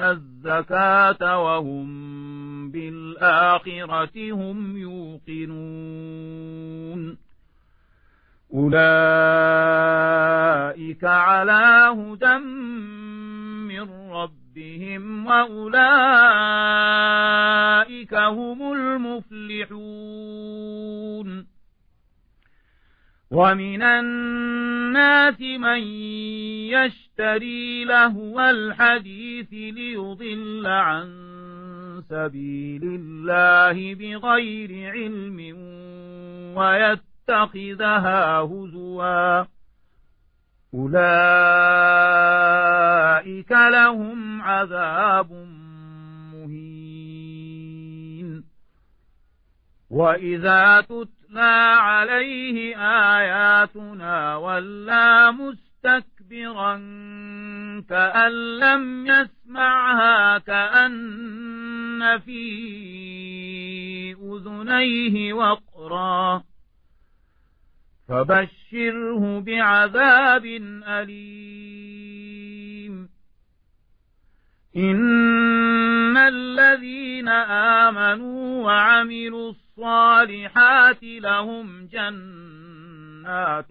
الزكاة وهم بالآخرة هم يوقنون أولئك على هدى من ربهم وأولئك هم المفلحون ومن الناس من يشتري لهو الحديث ليضل عن سبيل الله بغير علم ويتخذها هزوا. أولئك لهم عذاب مهين. وإذا تتلى عليه آياتنا ولا مستكبرا كأن لم يسمعها كأن في أذنيه وقرا فبشره بعذاب أليم إن الذين آمنوا وعملوا الصالحات لهم جنات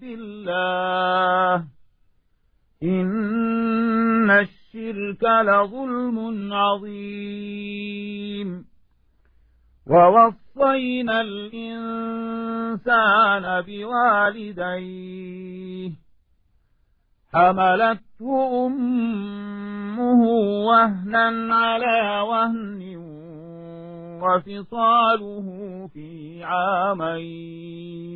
بالله إن الشرك لظلم عظيم. ووصينا الإنسان بوالديه. حملته أمه وهنا على وهن وفصاله في عامين.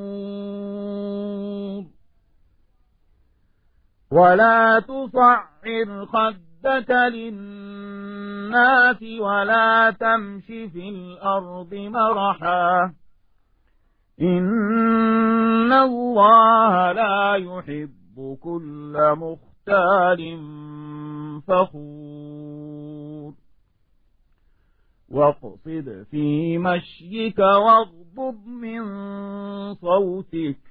ولا تصعر خدك للناس ولا تمش في الأرض مرحا إن الله لا يحب كل مختال فخور واقصد في مشيك واغضب من صوتك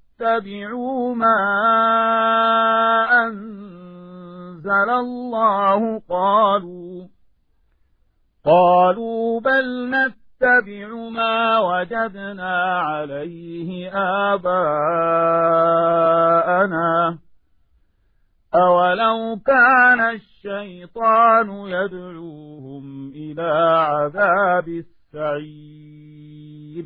اتبعوا ما أنزل الله. قالوا قالوا بل نتبع ما وجدنا عليه آباءنا. أولو كان الشيطان يدعوهم إلى عذاب السعير.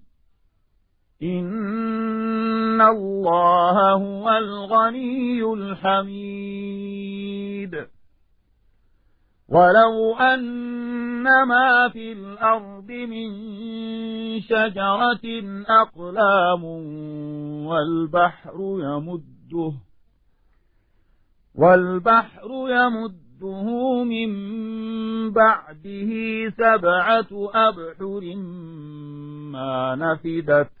إن الله هو الغني الحميد. ولو أن ما في الأرض من شجرة أقلام والبحر يمده والبحر يمده من بعده سبعة أبحر ما نفدت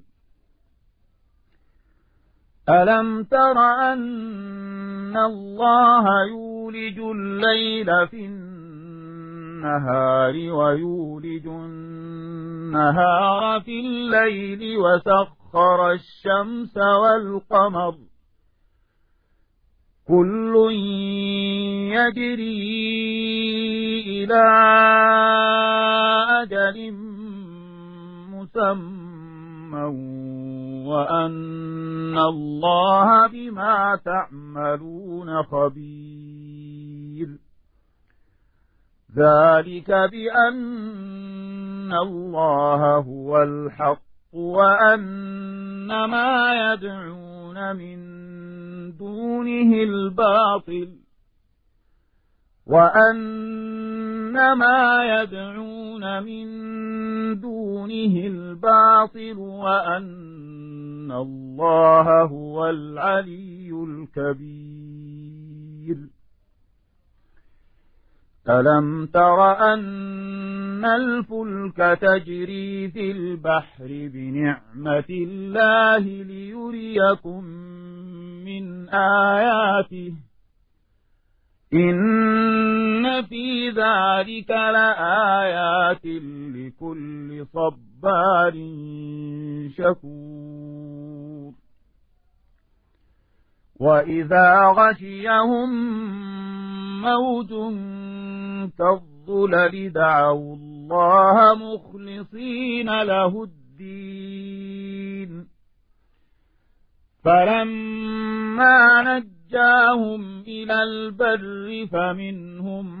ألم تر أن الله يولج الليل في النهار ويولج النهار في الليل وسخر الشمس والقمر كل يجري إلى أجل مسمى وأن الله بما تعملون خبير. ذلك بأن الله هو الحق وأن ما يدعون من دونه الباطل وأن ما يدعون من دونه الباطل وأن الله هو العلي الكبير. ألم تر أن الفلك تجري في البحر بنعمة الله ليريكم من آياته؟ في ذلك لآيات لكل صبار شكور وإذا غشيهم موج كالظلل دعوا الله مخلصين له الدين فلما نجاهم إلى البر فمنهم